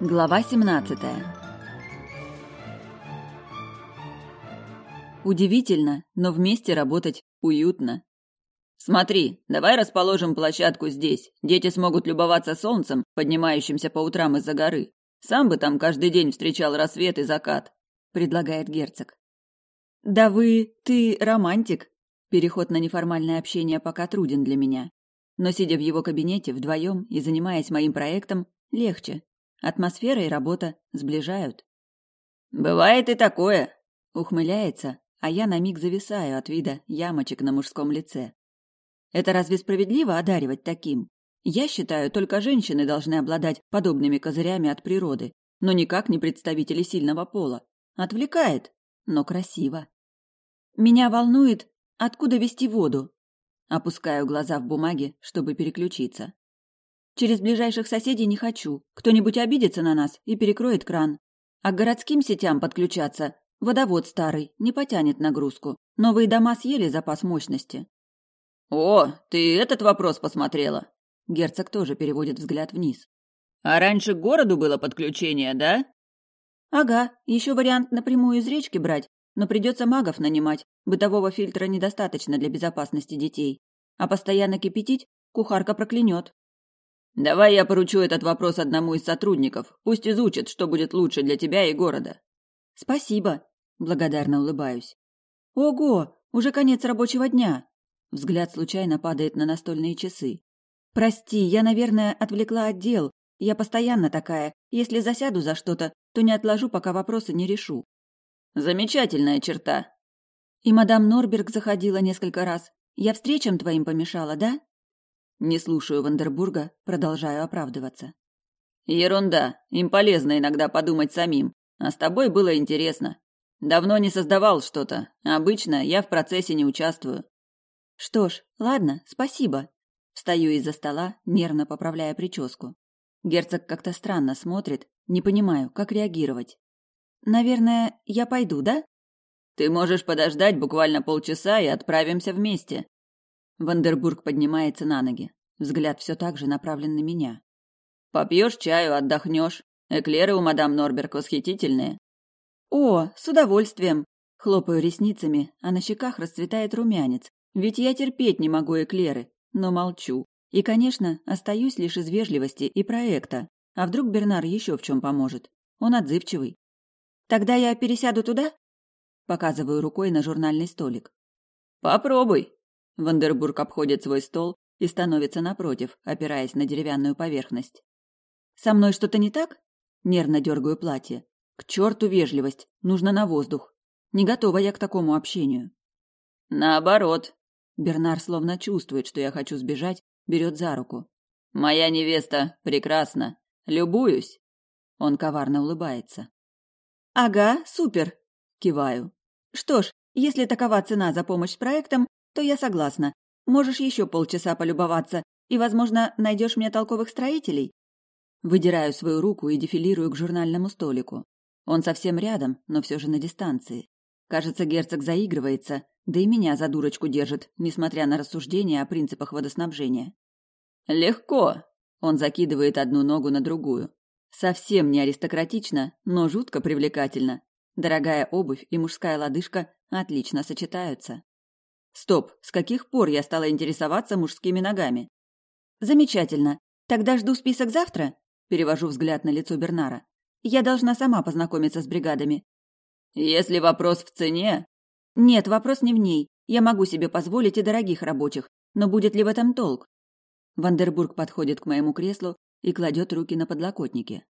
Глава 17. Удивительно, но вместе работать уютно. Смотри, давай расположим площадку здесь. Дети смогут любоваться солнцем, поднимающимся по утрам из-за горы. Сам бы там каждый день встречал рассвет и закат, предлагает герцог. Да вы, ты романтик. Переход на неформальное общение пока труден для меня. Но сидя в его кабинете вдвоем и занимаясь моим проектом, легче. Атмосфера и работа сближают. Бывает и такое, ухмыляется, а я на миг зависаю от вида ямочек на мужском лице. Это разве справедливо одаривать таким? Я считаю, только женщины должны обладать подобными козырями от природы, но никак не представители сильного пола. Отвлекает, но красиво. Меня волнует, откуда вести воду. Опускаю глаза в бумаге, чтобы переключиться. Через ближайших соседей не хочу. Кто-нибудь обидится на нас и перекроет кран. А к городским сетям подключаться водовод старый, не потянет нагрузку. Новые дома съели запас мощности. О, ты этот вопрос посмотрела? Герцог тоже переводит взгляд вниз. А раньше к городу было подключение, да? Ага, еще вариант напрямую из речки брать, но придется магов нанимать. Бытового фильтра недостаточно для безопасности детей. А постоянно кипятить кухарка проклянет. Давай я поручу этот вопрос одному из сотрудников. Пусть изучит, что будет лучше для тебя и города. Спасибо, благодарно улыбаюсь. Ого, уже конец рабочего дня. Взгляд случайно падает на настольные часы. Прости, я, наверное, отвлекла отдел. Я постоянно такая. Если засяду за что-то, то не отложу, пока вопросы не решу. Замечательная черта. И мадам Норберг заходила несколько раз. Я встречам твоим помешала, да? Не слушаю Вандербурга, продолжаю оправдываться. Ерунда. Им полезно иногда подумать самим. А с тобой было интересно. Давно не создавал что-то. Обычно я в процессе не участвую. Что ж, ладно, спасибо. Встаю из-за стола, нервно поправляя прическу. Герцог как-то странно смотрит, не понимаю, как реагировать. Наверное, я пойду, да? Ты можешь подождать буквально полчаса и отправимся вместе. Вандербург поднимается на ноги. Взгляд все так же направлен на меня. Попьешь чаю, отдохнешь. Эклеры у мадам Норберг восхитительные. О, с удовольствием. Хлопаю ресницами, а на щеках расцветает румянец. Ведь я терпеть не могу эклеры, но молчу. И, конечно, остаюсь лишь из вежливости и проекта. А вдруг Бернар еще в чем поможет? Он отзывчивый. Тогда я пересяду туда? Показываю рукой на журнальный столик. Попробуй, Вандербург обходит свой стол и становится напротив, опираясь на деревянную поверхность. «Со мной что-то не так?» Нервно дергаю платье. «К черту вежливость! Нужно на воздух! Не готова я к такому общению!» «Наоборот!» Бернар словно чувствует, что я хочу сбежать, берет за руку. «Моя невеста прекрасна! Любуюсь!» Он коварно улыбается. «Ага, супер!» Киваю. «Что ж, если такова цена за помощь с проектом, то я согласна. Можешь еще полчаса полюбоваться, и, возможно, найдешь мне толковых строителей. Выдираю свою руку и дефилирую к журнальному столику. Он совсем рядом, но все же на дистанции. Кажется, герцог заигрывается, да и меня за дурочку держит, несмотря на рассуждения о принципах водоснабжения. Легко. Он закидывает одну ногу на другую. Совсем не аристократично, но жутко привлекательно. Дорогая обувь и мужская лодыжка отлично сочетаются. Стоп, с каких пор я стала интересоваться мужскими ногами? Замечательно. Тогда жду список завтра? Перевожу взгляд на лицо Бернара. Я должна сама познакомиться с бригадами. Если вопрос в цене... Нет, вопрос не в ней. Я могу себе позволить и дорогих рабочих, но будет ли в этом толк? Вандербург подходит к моему креслу и кладет руки на подлокотники.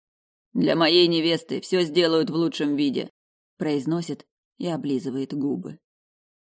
Для моей невесты все сделают в лучшем виде, произносит и облизывает губы.